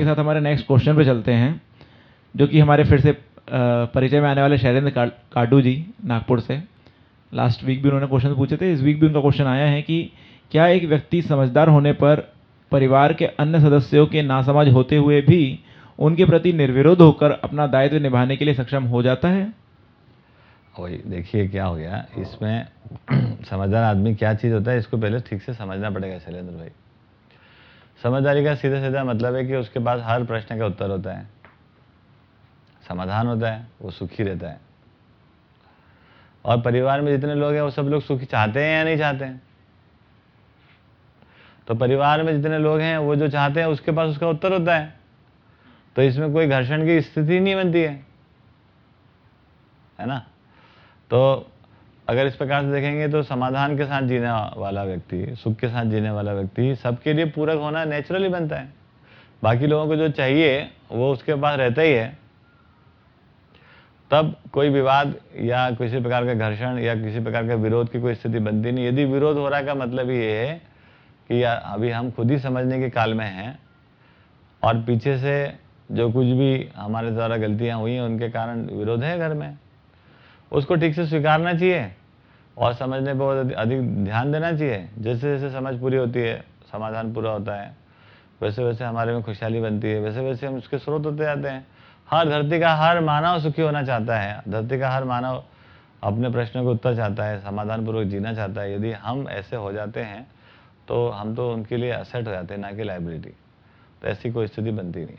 के साथ हमारे नेक्स्ट क्वेश्चन पे चलते हैं, जो कि हमारे फिर से परिचय में आने वाले शैलेंद्र काडू जी, नागपुर से। लास्ट वीक भी उन्होंने क्वेश्चन पूछे थे, इस वीक भी उनका क्वेश्चन आया है कि क्या एक व्यक्ति समझदार होने पर परिवार के अन्य सदस्यों के नासमझ होते हुए भी उनके प्रति निर्विरोध होकर अपना दायित्व निभाने के लिए सक्षम हो जाता है? वही देखिए क्या हो गया, इसमें समझदार आदमी क्या चीज़ होता है, इसको पहले ठीक से समझना पड़ेगा शैलेंद्र भाई। समझदारी का सीधा सीधा मतलब है कि उसके पास हर प्रश्न का उत्तर होता है। समाधान होता है, वो सुखी रहता है। और परिवार में जितने लोग हैं, वो सब लोग सुखी चाहते हैं या नहीं चाहते हैं? तो परिवार में जितने लोग हैं, वो जो चाहते हैं, उसके पास उसका उत्तर होता है। तो इसमें कोई घर्षण की स्थिति नहीं बनती है। है ना? तो अगर इस प्रकार से देखेंगे तो समाधान के साथ जीने वाला व्यक्ति, सुख के साथ जीने वाला व्यक्ति सबके लिए पूरक होना नेचुरली बनता है। बाकी लोगों को जो चाहिए, वो उसके पास रहता ही है। तब कोई विवाद या किसी प्रकार का घर्षण या किसी प्रकार का विरोध की कोई स्थिति बनती नहीं। यदि विरोध हो रहा का मतलब ये है कि अभी हम खुद ही समझने के काल में हैं और पीछे से जो कुछ भी हमारे द्वारा गलतियाँ हुई हैं, उनके कारण विरोध है घर में। उसको ठीक से स्वीकारना चाहिए। और समझने पर अधिक ध्यान देना चाहिए। जैसे जैसे समझ पूरी होती है, समाधान पूरा होता है, वैसे वैसे हमारे में खुशहाली बनती है, वैसे वैसे हम उसके स्रोत होते जाते हैं। हर धरती का हर मानव सुखी होना चाहता है। धरती का हर मानव अपने प्रश्नों को उत्तर चाहता है समाधान पूर्वक जीना चाहता है। यदि हम ऐसे हो जाते हैं तो हम तो उनके लिए असेट हो जाते हैं, ना कि लाइबिलिटी तो ऐसी कोई स्थिति बनती नहीं।